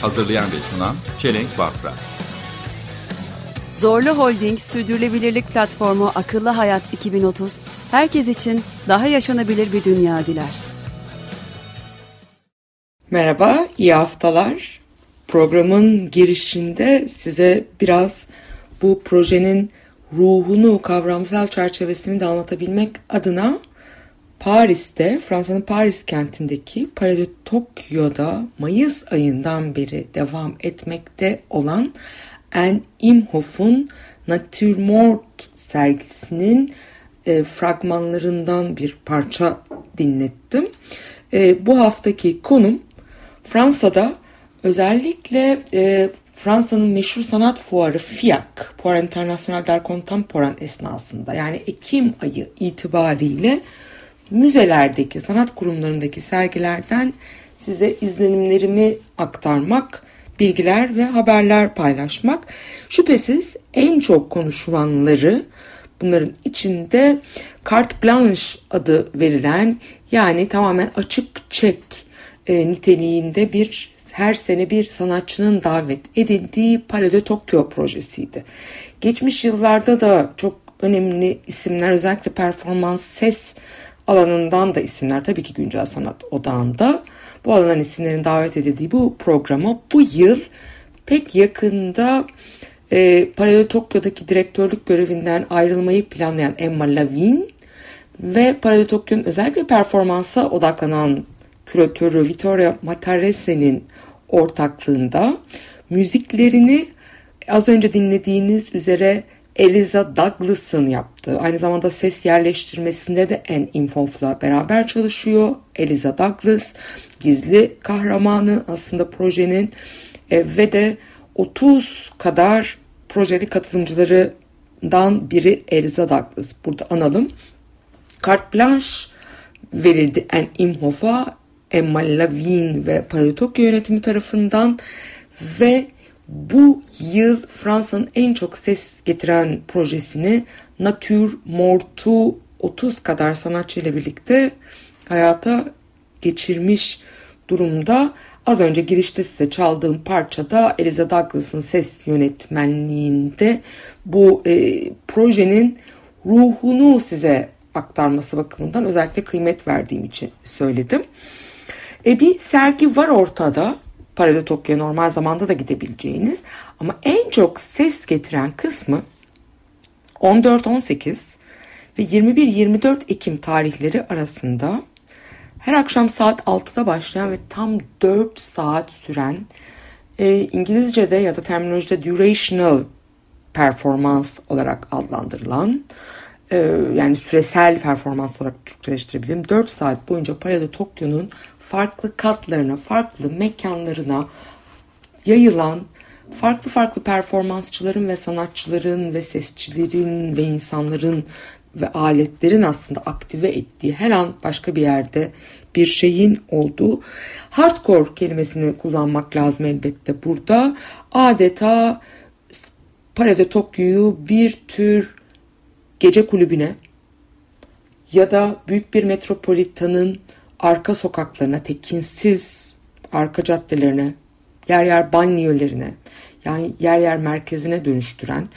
Hazırlayan ve sunan Çelenk Bafra. Zorlu Holding Sürdürülebilirlik Platformu Akıllı Hayat 2030, herkes için daha yaşanabilir bir dünya diler. Merhaba, iyi haftalar. Programın girişinde size biraz bu projenin ruhunu, kavramsal çerçevesini de anlatabilmek adına Paris'te, Fransa'nın Paris kentindeki Palais de Tokyo'da Mayıs ayından beri devam etmekte olan Anne Imhoff'un Natürmort sergisinin e, fragmanlarından bir parça dinlettim. E, bu haftaki konum Fransa'da özellikle e, Fransa'nın meşhur sanat fuarı FIAC, Fuar International d'Art Contemporain esnasında yani Ekim ayı itibariyle müzelerdeki, sanat kurumlarındaki sergilerden size izlenimlerimi aktarmak, bilgiler ve haberler paylaşmak. Şüphesiz en çok konuşulanları bunların içinde carte blanche adı verilen yani tamamen açık çek e, niteliğinde bir her sene bir sanatçının davet edildiği Palais Tokyo projesiydi. Geçmiş yıllarda da çok önemli isimler özellikle performans ses alanından da isimler tabii ki güncel sanat odağında. Bu alandan isimlerin davet edildiği bu programa bu yıl pek yakında e, Palais Tokyo'daki direktörlük görevinden ayrılmayı planlayan Emma Lavin ve Palais Tokyo'nun özellikle performansa odaklanan küratörü Vittoria Matarese'nin ortaklığında müziklerini az önce dinlediğiniz üzere Eliza Douglas'ın yaptığı, aynı zamanda ses yerleştirmesinde de En Infof'la beraber çalışıyor. Eliza Douglas, gizli kahramanı aslında projenin e, ve de 30 kadar projeli katılımcılarından biri Eliza Douglas. Burada analım. Carte Blanche verildi En Imhoff'a, Emma Lavin ve Palais Tokyo yönetimi tarafından ve bu yıl Fransa'nın en çok ses getiren projesini Nature Mort'u 30 kadar sanatçı ile birlikte hayata geçirmiş durumda. Az önce girişte size çaldığım parçada Eliza Douglas'ın ses yönetmenliğinde bu e, projenin ruhunu size aktarması bakımından özellikle kıymet verdiğim için söyledim. E, bir sergi var ortada. Parada Tokyo normal zamanda da gidebileceğiniz. Ama en çok ses getiren kısmı 14-18 ve 21-24 Ekim tarihleri arasında her akşam saat 6'da başlayan ve tam 4 saat süren e, İngilizce'de ya da terminolojide durational performans olarak adlandırılan e, yani süresel performans olarak Türkçeleştirebilirim. 4 saat boyunca Parada Tokyo'nun farklı katlarına, farklı mekanlarına yayılan farklı farklı performansçıların ve sanatçıların ve sesçilerin ve insanların ve aletlerin aslında aktive ettiği her an başka bir yerde bir şeyin olduğu hardcore kelimesini kullanmak lazım elbette burada. Adeta Parade Tokyo'yu bir tür gece kulübüne ya da büyük bir metropolitanın arka sokaklarına, tekinsiz arka caddelerine, yer yer banliyölerine, yani yer yer merkezine dönüştüren,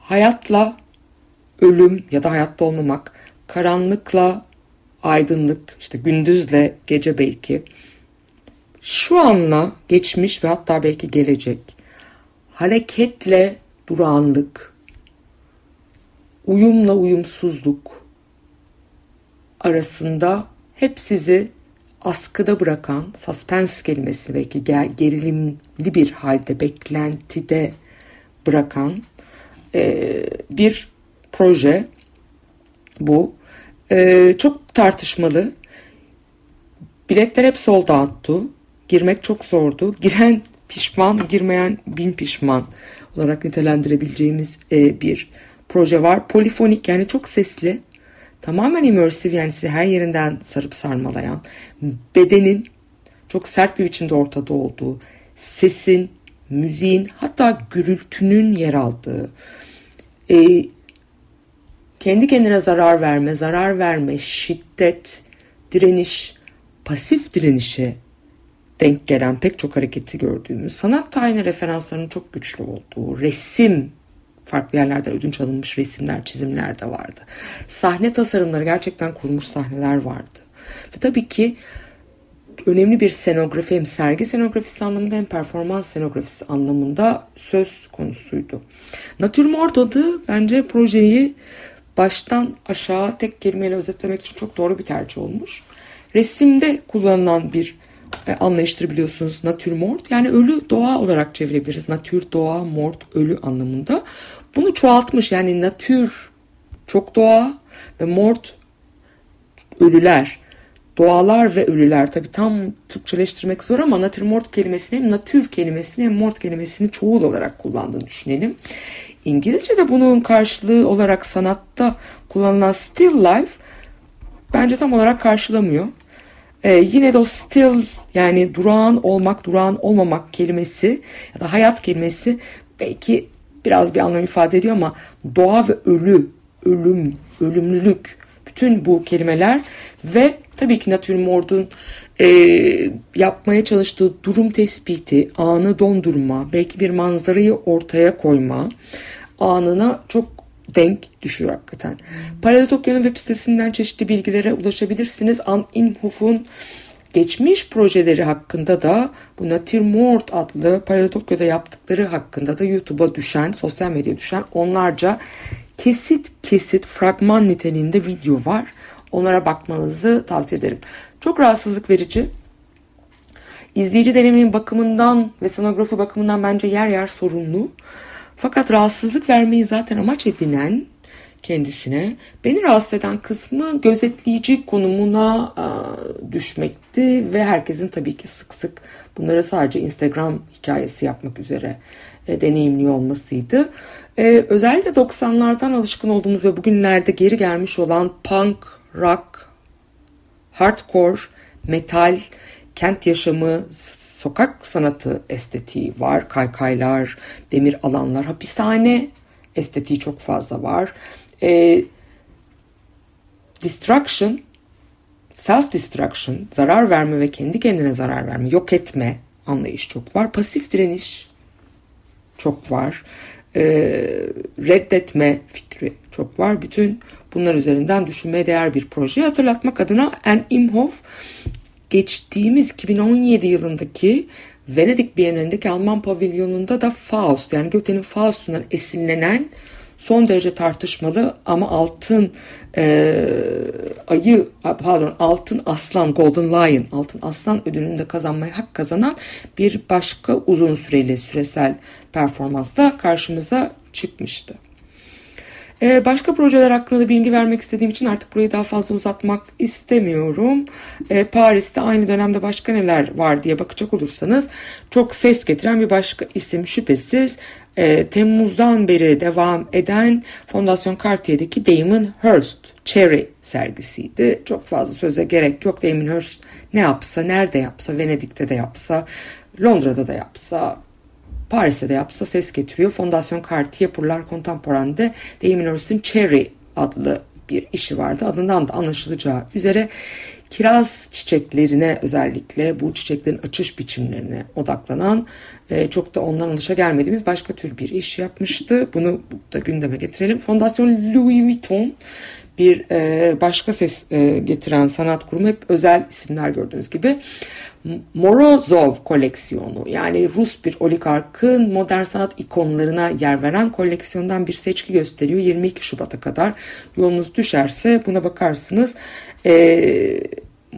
hayatla ölüm ya da hayatta olmamak, karanlıkla aydınlık, işte gündüzle gece belki, şu anla geçmiş ve hatta belki gelecek, hareketle durağanlık, uyumla uyumsuzluk arasında hep sizi askıda bırakan, suspense kelimesi belki gerilimli bir halde, beklentide bırakan e, bir proje bu. E, çok tartışmalı. Biletler hep sold out'tu. Girmek çok zordu. Giren pişman, girmeyen bin pişman olarak nitelendirebileceğimiz e, bir proje var. Polifonik yani çok sesli, tamamen immersive yani sizi her yerinden sarıp sarmalayan, bedenin çok sert bir biçimde ortada olduğu, sesin, müziğin hatta gürültünün yer aldığı, e, kendi kendine zarar verme, zarar verme, şiddet, direniş, pasif direnişe denk gelen pek çok hareketi gördüğümüz, sanat tarihine referanslarının çok güçlü olduğu, resim, farklı yerlerden ödünç alınmış resimler, çizimler de vardı. Sahne tasarımları gerçekten kurulmuş sahneler vardı. Ve tabii ki önemli bir senografi hem sergi senografisi anlamında hem performans senografisi anlamında söz konusuydu. Natürmort adı bence projeyi baştan aşağı tek kelimeyle özetlemek için çok doğru bir tercih olmuş. Resimde kullanılan bir e, anlayıştır biliyorsunuz natürmort yani ölü doğa olarak çevirebiliriz. Natür doğa, mort ölü anlamında. Bunu çoğaltmış yani natür çok doğa ve mort ölüler. Doğalar ve ölüler tabi tam Türkçeleştirmek zor ama natürmort kelimesini hem natür kelimesini hem mort kelimesini çoğul olarak kullandığını düşünelim. İngilizce'de bunun karşılığı olarak sanatta kullanılan still life bence tam olarak karşılamıyor. Ee, yine de o still yani durağan olmak, durağan olmamak kelimesi ya da hayat kelimesi belki biraz bir anlam ifade ediyor ama doğa ve ölü, ölüm, ölümlülük bütün bu kelimeler ve tabii ki natürmort'un e, yapmaya çalıştığı durum tespiti, anı dondurma, belki bir manzarayı ortaya koyma anına çok denk düşüyor hakikaten. Paradotokyo'nun web sitesinden çeşitli bilgilere ulaşabilirsiniz. An Inhof'un geçmiş projeleri hakkında da bu Natürmort adlı Paradotokyo'da yaptıkları hakkında da YouTube'a düşen, sosyal medya düşen onlarca kesit kesit fragman niteliğinde video var. Onlara bakmanızı tavsiye ederim. Çok rahatsızlık verici. İzleyici deneyimin bakımından ve sonografi bakımından bence yer yer sorunlu. Fakat rahatsızlık vermeyi zaten amaç edinen kendisine beni rahatsız eden kısmı gözetleyici konumuna a, düşmekti ve herkesin tabii ki sık sık bunları sadece Instagram hikayesi yapmak üzere e, deneyimliyor olmasıydı. E, özellikle 90'lardan alışkın olduğumuz ve bugünlerde geri gelmiş olan punk, rock, hardcore, metal, kent yaşamı, sokak sanatı estetiği var. Kaykaylar, demir alanlar, hapishane estetiği çok fazla var. E, destruction, self destruction, zarar verme ve kendi kendine zarar verme, yok etme anlayış çok var. Pasif direniş çok var. E, reddetme fikri çok var. Bütün bunlar üzerinden düşünmeye değer bir proje hatırlatmak adına En Imhof geçtiğimiz 2017 yılındaki Venedik Bienalindeki Alman pavilyonunda da Faust yani Goethe'nin Faust'undan esinlenen son derece tartışmalı ama altın e, ayı pardon altın aslan Golden Lion altın aslan ödülünü de kazanmaya hak kazanan bir başka uzun süreli süresel performansla karşımıza çıkmıştı. Ee, başka projeler hakkında da bilgi vermek istediğim için artık burayı daha fazla uzatmak istemiyorum. Ee, Paris'te aynı dönemde başka neler var diye bakacak olursanız çok ses getiren bir başka isim şüphesiz e, Temmuz'dan beri devam eden Fondasyon Cartier'deki Damon Hirst Cherry sergisiydi. Çok fazla söze gerek yok. Damon Hirst ne yapsa, nerede yapsa, Venedik'te de yapsa, Londra'da da yapsa, Paris'te de yapsa ses getiriyor. Fondasyon Cartier pour l'Art Contemporain'de Damon Hirst'ün Cherry adlı bir işi vardı. Adından da anlaşılacağı üzere kiraz çiçeklerine özellikle bu çiçeklerin açış biçimlerine odaklanan e, çok da ondan alışa gelmediğimiz başka tür bir iş yapmıştı. Bunu da gündeme getirelim. Fondasyon Louis Vuitton bir e, başka ses e, getiren sanat kurumu hep özel isimler gördüğünüz gibi. Morozov koleksiyonu yani Rus bir oligarkın modern sanat ikonlarına yer veren koleksiyondan bir seçki gösteriyor 22 Şubat'a kadar. Yolunuz düşerse buna bakarsınız. Ee,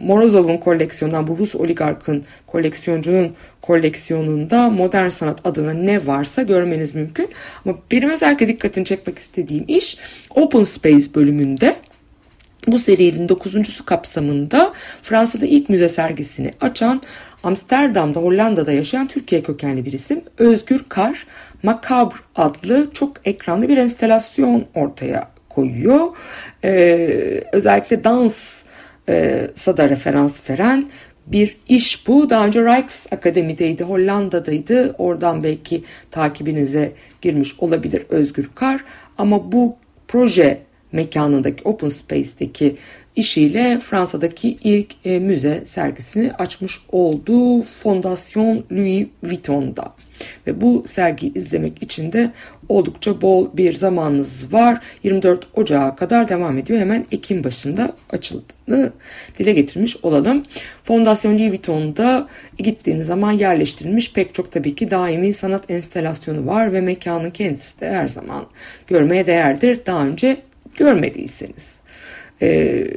Morozov'un koleksiyonundan bu Rus oligarkın koleksiyoncunun koleksiyonunda modern sanat adına ne varsa görmeniz mümkün. Ama benim özellikle dikkatini çekmek istediğim iş Open Space bölümünde Bu serinin dokuzuncusu kapsamında Fransa'da ilk müze sergisini açan Amsterdam'da Hollanda'da yaşayan Türkiye kökenli bir isim Özgür Kar Macabre adlı çok ekranlı bir enstelasyon ortaya koyuyor. Ee, özellikle dans da referans veren bir iş bu. Daha önce Rijksakademi'deydi, Hollanda'daydı. Oradan belki takibinize girmiş olabilir Özgür Kar. Ama bu proje mekanındaki Open Space'deki işiyle Fransa'daki ilk e, müze sergisini açmış olduğu Fondation Louis Vuitton'da. Ve bu sergiyi izlemek için de oldukça bol bir zamanınız var. 24 Ocağı kadar devam ediyor. Hemen Ekim başında açıldığını dile getirmiş olalım. Fondasyon Louis Vuitton'da gittiğiniz zaman yerleştirilmiş pek çok tabii ki daimi sanat enstelasyonu var ve mekanın kendisi de her zaman görmeye değerdir. Daha önce görmediyseniz. Ee,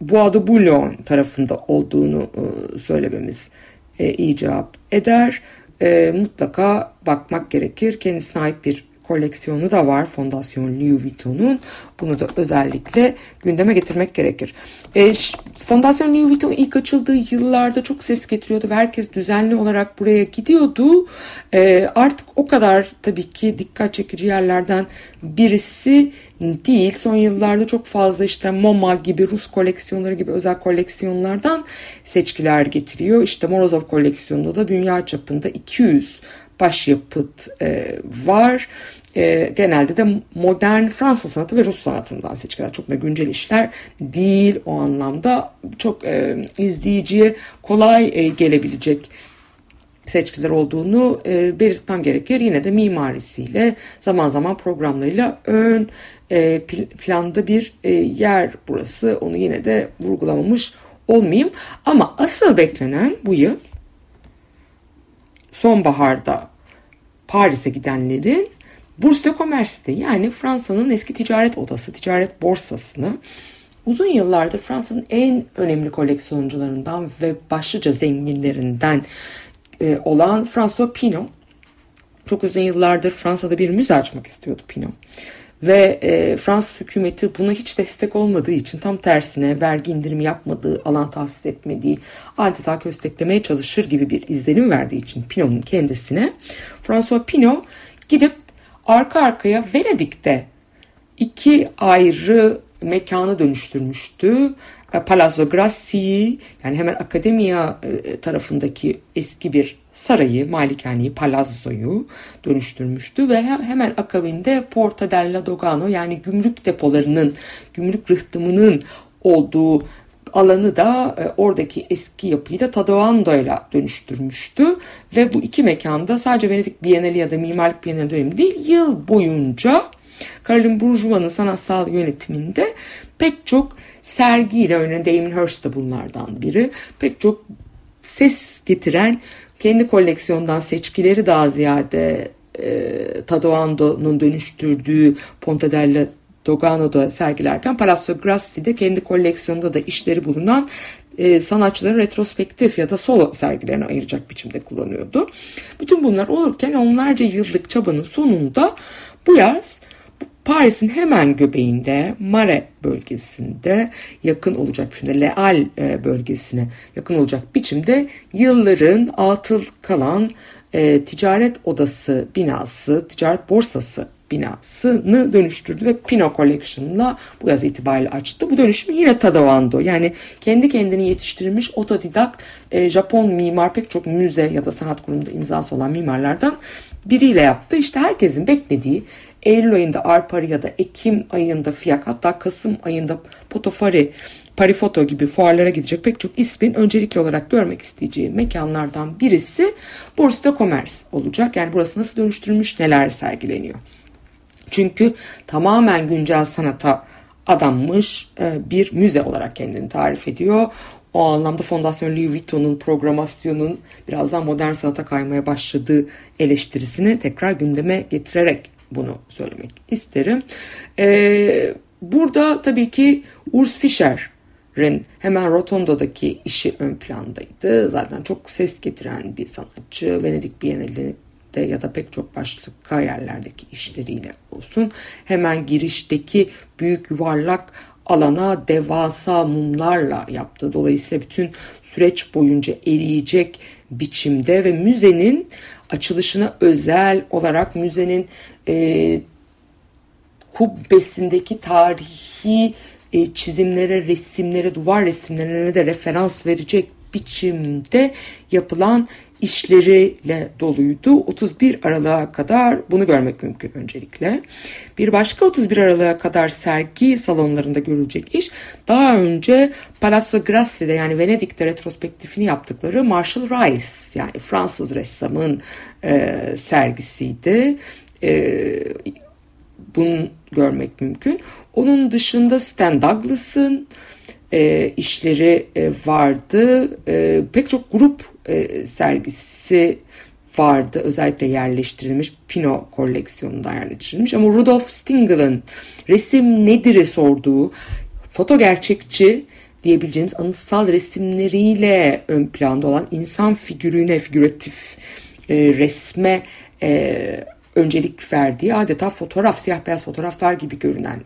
Bois de tarafında olduğunu e, söylememiz e, icap eder e, mutlaka bakmak gerekir. Kendisine ait bir koleksiyonu da var Fondasyon Louis Vuitton'un. Bunu da özellikle gündeme getirmek gerekir. E, Fondasyon Louis Vuitton ilk açıldığı yıllarda çok ses getiriyordu ve herkes düzenli olarak buraya gidiyordu. E, artık o kadar tabii ki dikkat çekici yerlerden birisi değil. Son yıllarda çok fazla işte MoMA gibi Rus koleksiyonları gibi özel koleksiyonlardan seçkiler getiriyor. İşte Morozov koleksiyonunda da dünya çapında 200 başyapıt e, var. E, genelde de modern Fransız sanatı ve Rus sanatından seçkiler. Çok da güncel işler değil o anlamda. Çok e, izleyiciye kolay e, gelebilecek seçkiler olduğunu e, belirtmem gerekir. Yine de mimarisiyle zaman zaman programlarıyla ön e, planda bir e, yer burası. Onu yine de vurgulamamış olmayayım. Ama asıl beklenen bu yıl sonbaharda Paris'e gidenlerin Bourse de Commerce'te yani Fransa'nın eski ticaret odası, ticaret borsasını. Uzun yıllardır Fransa'nın en önemli koleksiyoncularından ve başlıca zenginlerinden e, olan François Pinault. Çok uzun yıllardır Fransa'da bir müze açmak istiyordu Pinault. Ve e, Fransız hükümeti buna hiç destek olmadığı için tam tersine vergi indirimi yapmadığı, alan tahsis etmediği, adeta kösteklemeye çalışır gibi bir izlenim verdiği için Pinault'un kendisine François Pinault gidip arka arkaya Venedik'te iki ayrı mekanı dönüştürmüştü. E, Palazzo Grassi yani hemen akademiya e, tarafındaki eski bir sarayı, malikaneyi, palazzoyu dönüştürmüştü ve hemen akabinde Porta della Dogano yani gümrük depolarının, gümrük rıhtımının olduğu alanı da e, oradaki eski yapıyı da Tadoando'yla dönüştürmüştü. Ve bu iki mekanda sadece Venedik Bienali ya da Mimarlık Bienali dönemi değil yıl boyunca Caroline Bourgeois'ın sanatsal yönetiminde pek çok sergiyle örneğin Damien Hirst da bunlardan biri. Pek çok ses getiren kendi koleksiyondan seçkileri daha ziyade e, Tadoando'nun dönüştürdüğü Ponte della Dogano'da sergilerken Palazzo Grassi'de kendi koleksiyonunda da işleri bulunan e, sanatçıların retrospektif ya da solo sergilerini ayıracak biçimde kullanıyordu. Bütün bunlar olurken onlarca yıllık çabanın sonunda bu yaz Paris'in hemen göbeğinde Mare bölgesinde yakın olacak biçimde Leal e, bölgesine yakın olacak biçimde yılların atıl kalan e, ticaret odası binası, ticaret borsası binasını dönüştürdü ve Pino Collection'la bu yaz itibariyle açtı. Bu dönüşümü yine Tadawando yani kendi kendini yetiştirilmiş otodidakt e, Japon mimar pek çok müze ya da sanat kurumunda imzası olan mimarlardan biriyle yaptı. İşte herkesin beklediği Eylül ayında Arpari ya da Ekim ayında Fiyak hatta Kasım ayında Potofari Parifoto gibi fuarlara gidecek pek çok ismin öncelikli olarak görmek isteyeceği mekanlardan birisi Bourse Commerce olacak. Yani burası nasıl dönüştürülmüş, neler sergileniyor. Çünkü tamamen güncel sanata adanmış e, bir müze olarak kendini tarif ediyor. O anlamda Fondasyon Louis Vuitton'un programasyonun birazdan modern sanata kaymaya başladığı eleştirisini tekrar gündeme getirerek bunu söylemek isterim. Ee, burada tabii ki Urs Fischer'in hemen Rotondo'daki işi ön plandaydı. Zaten çok ses getiren bir sanatçı. Venedik Bienali'de ya da pek çok başka yerlerdeki işleriyle olsun. Hemen girişteki büyük yuvarlak alana devasa mumlarla yaptı. Dolayısıyla bütün süreç boyunca eriyecek biçimde ve müzenin açılışına özel olarak müzenin e, kubbesindeki tarihi e, çizimlere, resimlere, duvar resimlerine de referans verecek biçimde yapılan işleriyle doluydu. 31 Aralık'a kadar bunu görmek mümkün öncelikle. Bir başka 31 Aralık'a kadar sergi salonlarında görülecek iş daha önce Palazzo Grassi'de yani Venedik'te retrospektifini yaptıkları Marshall Rice yani Fransız ressamın e, sergisiydi. E, bunu görmek mümkün. Onun dışında Stan Douglas'ın e, işleri e, vardı. E, pek çok grup e, sergisi vardı. Özellikle yerleştirilmiş Pino koleksiyonunda yerleştirilmiş. Ama Rudolf Stingel'ın resim nedir'i sorduğu foto gerçekçi diyebileceğimiz anıtsal resimleriyle ön planda olan insan figürüne, figüratif e, resme e, öncelik verdiği adeta fotoğraf, siyah beyaz fotoğraflar gibi görünen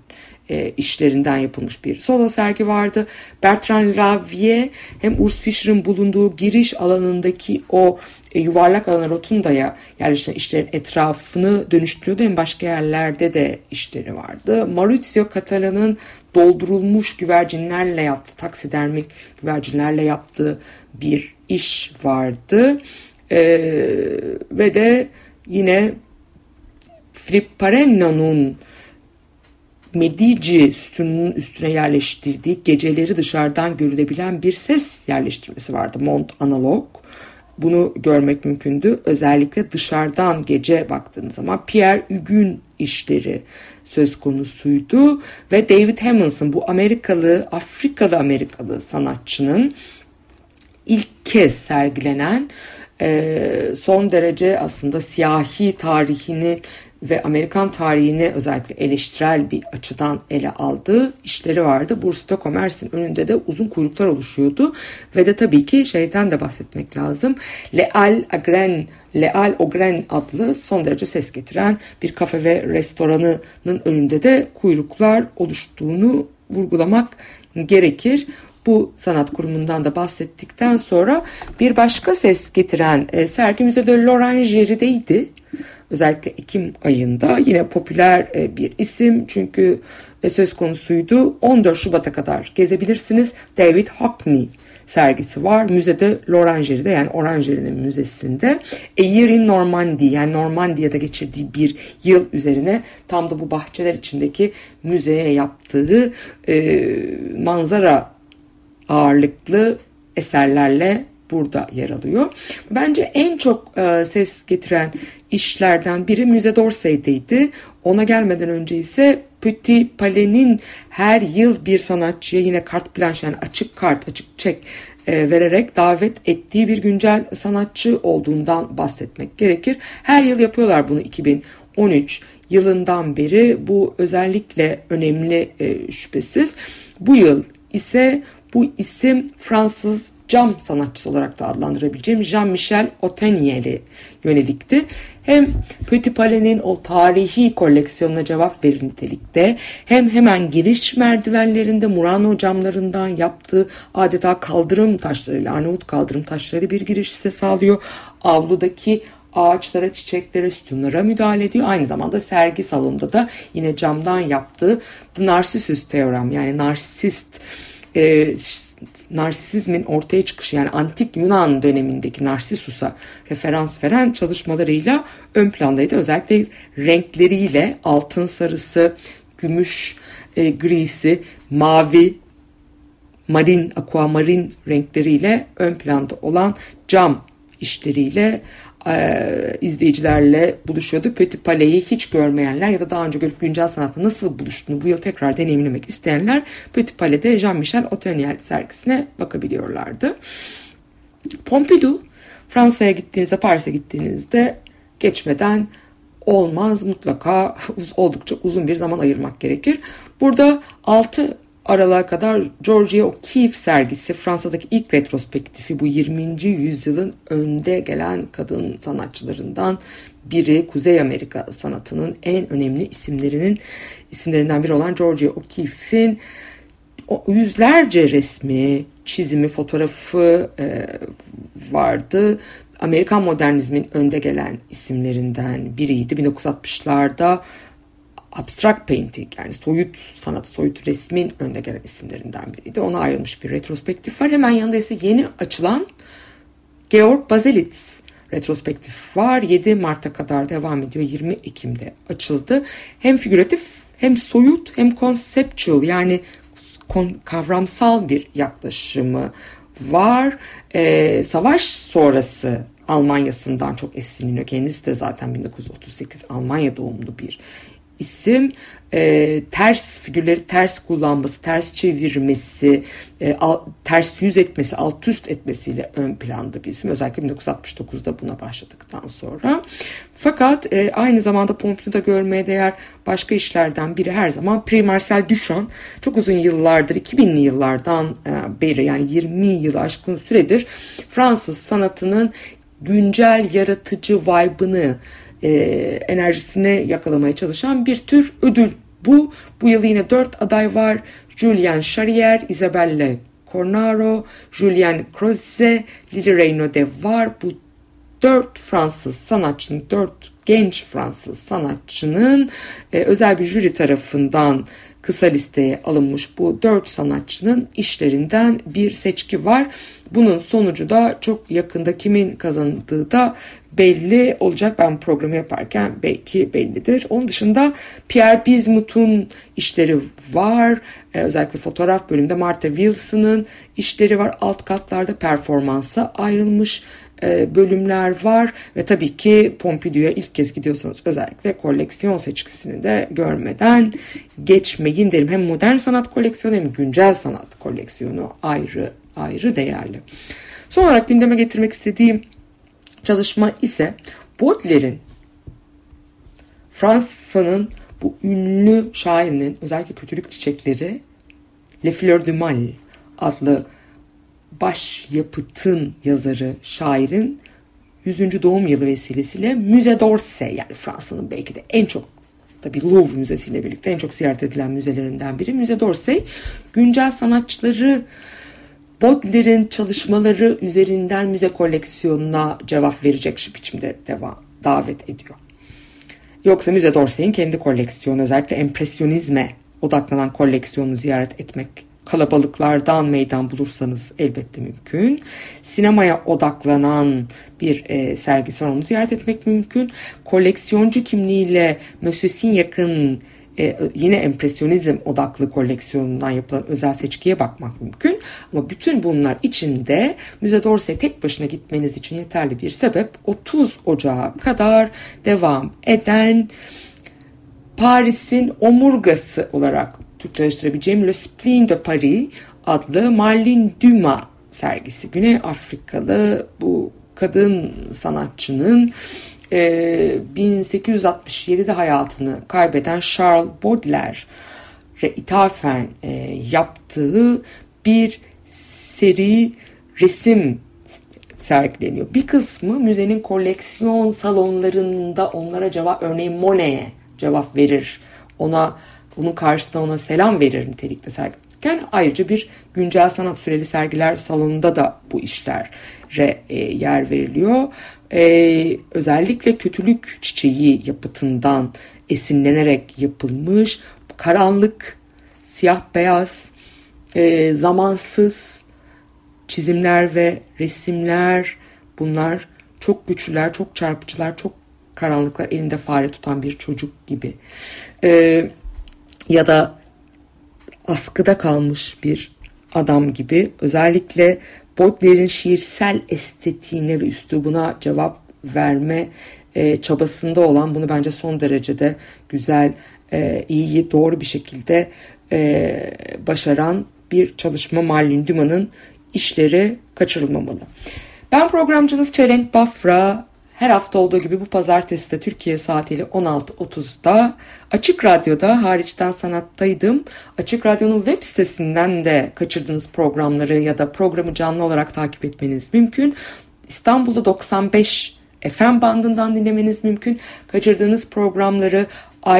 e, işlerinden yapılmış bir solo sergi vardı. Bertrand Lavier hem Urs Fischer'ın bulunduğu giriş alanındaki o e, yuvarlak alana rotundaya yerleşen işlerin etrafını dönüştürüyordu. Hem başka yerlerde de işleri vardı. Maurizio Catalan'ın doldurulmuş güvercinlerle yaptığı, taksidermik güvercinlerle yaptığı bir iş vardı. E, ve de yine Filip Parenno'nun Medici sütununun üstüne yerleştirdiği geceleri dışarıdan görülebilen bir ses yerleştirmesi vardı. Mont Analog. Bunu görmek mümkündü. Özellikle dışarıdan gece baktığınız zaman Pierre Hugues'ün işleri söz konusuydu. Ve David Hammondson bu Amerikalı, Afrikalı Amerikalı sanatçının ilk kez sergilenen son derece aslında siyahi tarihini ve Amerikan tarihini özellikle eleştirel bir açıdan ele aldığı işleri vardı. Burs'ta Commerce'in önünde de uzun kuyruklar oluşuyordu. Ve de tabii ki şeyden de bahsetmek lazım. Leal Agren, Leal Ogren adlı son derece ses getiren bir kafe ve restoranının önünde de kuyruklar oluştuğunu vurgulamak gerekir bu sanat kurumundan da bahsettikten sonra bir başka ses getiren e, sergi Müzede L'Orangerie'deydi. Özellikle Ekim ayında yine popüler e, bir isim çünkü e, söz konusuydu. 14 Şubat'a kadar gezebilirsiniz. David Hockney sergisi var. Müzede L'Orangerie'de yani Orangerie'nin müzesinde. A Year in Normandy yani Normandiya'da geçirdiği bir yıl üzerine tam da bu bahçeler içindeki müzeye yaptığı e, manzara ağırlıklı eserlerle burada yer alıyor. Bence en çok e, ses getiren işlerden biri Müze d'Orsay'deydi. Ona gelmeden önce ise Petit Palais'nin her yıl bir sanatçıya yine kart blanche yani açık kart, açık çek e, vererek davet ettiği bir güncel sanatçı olduğundan bahsetmek gerekir. Her yıl yapıyorlar bunu 2013 yılından beri. Bu özellikle önemli e, şüphesiz. Bu yıl ise bu isim Fransız cam sanatçısı olarak da adlandırabileceğim Jean-Michel Otenier'e yönelikti. Hem Petit Palais'nin o tarihi koleksiyonuna cevap verir nitelikte hem hemen giriş merdivenlerinde Murano camlarından yaptığı adeta kaldırım taşlarıyla Arnavut kaldırım taşları bir giriş size sağlıyor. Avludaki ağaçlara, çiçeklere, sütunlara müdahale ediyor. Aynı zamanda sergi salonunda da yine camdan yaptığı The Narcissus Theorem yani narsist e, narsizmin ortaya çıkışı yani antik Yunan dönemindeki Narsissus'a referans veren çalışmalarıyla ön plandaydı. Özellikle renkleriyle altın sarısı, gümüş e, grisi, mavi, marin, aquamarin renkleriyle ön planda olan cam işleriyle e, izleyicilerle buluşuyordu. Petit Palais'i hiç görmeyenler ya da daha önce görüp güncel sanatla nasıl buluştuğunu bu yıl tekrar deneyimlemek isteyenler Petit Palais'de Jean-Michel Oteniel sergisine bakabiliyorlardı. Pompidou Fransa'ya gittiğinizde Paris'e gittiğinizde geçmeden olmaz mutlaka oldukça uzun bir zaman ayırmak gerekir. Burada 6 Aralığa kadar Georgia O'Keeffe sergisi Fransa'daki ilk retrospektifi bu 20. yüzyılın önde gelen kadın sanatçılarından biri Kuzey Amerika sanatının en önemli isimlerinin isimlerinden biri olan Georgia O'Keeffe'in yüzlerce resmi, çizimi, fotoğrafı e, vardı. Amerikan modernizmin önde gelen isimlerinden biriydi. 1960'larda abstract painting yani soyut sanat, soyut resmin önde gelen isimlerinden biriydi. Ona ayrılmış bir retrospektif var. Hemen yanında ise yeni açılan Georg Baselitz retrospektif var. 7 Mart'a kadar devam ediyor. 20 Ekim'de açıldı. Hem figüratif hem soyut hem conceptual yani kavramsal bir yaklaşımı var. Ee, savaş sonrası Almanya'sından çok esinleniyor. Kendisi de zaten 1938 Almanya doğumlu bir isim e, ters figürleri ters kullanması, ters çevirmesi, e, al, ters yüz etmesi, alt üst etmesiyle ön planda bir isim. Özellikle 1969'da buna başladıktan sonra. Fakat e, aynı zamanda Pompidou'da görmeye değer başka işlerden biri her zaman Prix Marcel Duchamp. Çok uzun yıllardır, 2000'li yıllardan e, beri yani 20 yıl aşkın süredir Fransız sanatının güncel yaratıcı vibe'ını e, enerjisini yakalamaya çalışan bir tür ödül bu. Bu yıl yine dört aday var. Julian Charrier, Isabelle Cornaro, Julien Croze, Lili Reynaud de var. Bu dört Fransız sanatçının, dört genç Fransız sanatçının e, özel bir jüri tarafından kısa listeye alınmış bu dört sanatçının işlerinden bir seçki var. Bunun sonucu da çok yakında kimin kazandığı da belli olacak. Ben programı yaparken belki bellidir. Onun dışında Pierre Bismuth'un işleri var. Ee, özellikle fotoğraf bölümünde Martha Wilson'ın işleri var. Alt katlarda performansa ayrılmış e, bölümler var ve tabii ki Pompidou'ya ilk kez gidiyorsanız özellikle koleksiyon seçkisini de görmeden geçmeyin derim. Hem modern sanat koleksiyonu hem güncel sanat koleksiyonu ayrı ayrı değerli. Son olarak gündeme getirmek istediğim çalışma ise Baudelaire'in Fransa'nın bu ünlü şairinin özellikle kötülük çiçekleri Le Fleur du Mal adlı baş yapıtın yazarı şairin 100. doğum yılı vesilesiyle Müze d'Orsay yani Fransa'nın belki de en çok tabi Louvre Müzesi birlikte en çok ziyaret edilen müzelerinden biri. Müze d'Orsay güncel sanatçıları Baudelaire'in çalışmaları üzerinden müze koleksiyonuna cevap verecek biçimde devam, davet ediyor. Yoksa Müze d'Orsay'in kendi koleksiyonu özellikle empresyonizme odaklanan koleksiyonu ziyaret etmek kalabalıklardan meydan bulursanız elbette mümkün. Sinemaya odaklanan bir e, sergisi var onu ziyaret etmek mümkün. Koleksiyoncu kimliğiyle Monsieur yakın e, yine empresyonizm odaklı koleksiyonundan yapılan özel seçkiye bakmak mümkün. Ama bütün bunlar içinde Müze d'Orsay tek başına gitmeniz için yeterli bir sebep 30 Ocağı kadar devam eden Paris'in omurgası olarak Türkçeleştirebileceğim Le Spleen de Paris adlı Marlene Dumas sergisi. Güney Afrikalı bu kadın sanatçının 1867'de hayatını kaybeden Charles Baudelaire'e ithafen e, yaptığı bir seri resim sergileniyor. Bir kısmı müzenin koleksiyon salonlarında onlara cevap örneğin Monet'e cevap verir. Ona onun karşısında ona selam verir nitelikte sergilerken ayrıca bir güncel sanat süreli sergiler salonunda da bu işlere e, yer veriliyor e, özellikle kötülük çiçeği yapıtından esinlenerek yapılmış karanlık, siyah beyaz, e, zamansız çizimler ve resimler bunlar çok güçlüler, çok çarpıcılar, çok karanlıklar elinde fare tutan bir çocuk gibi. E, ya da askıda kalmış bir adam gibi özellikle Baudelaire'in şiirsel estetiğine ve üslubuna cevap verme e, çabasında olan bunu bence son derecede güzel, e, iyi, doğru bir şekilde e, başaran bir çalışma Marlin Dumas'ın işleri kaçırılmamalı. Ben programcınız Çelenk Bafra. Her hafta olduğu gibi bu pazartesi de Türkiye saatiyle 16.30'da Açık Radyo'da hariçten sanattaydım. Açık Radyo'nun web sitesinden de kaçırdığınız programları ya da programı canlı olarak takip etmeniz mümkün. İstanbul'da 95 FM bandından dinlemeniz mümkün. Kaçırdığınız programları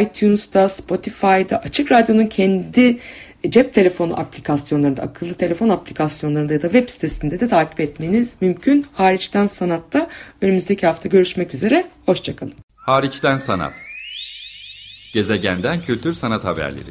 iTunes'da, Spotify'da, Açık Radyo'nun kendi cep telefonu aplikasyonlarında, akıllı telefon aplikasyonlarında ya da web sitesinde de takip etmeniz mümkün. Hariçten sanatta önümüzdeki hafta görüşmek üzere. Hoşçakalın. Hariçten sanat. Gezegenden kültür sanat haberleri.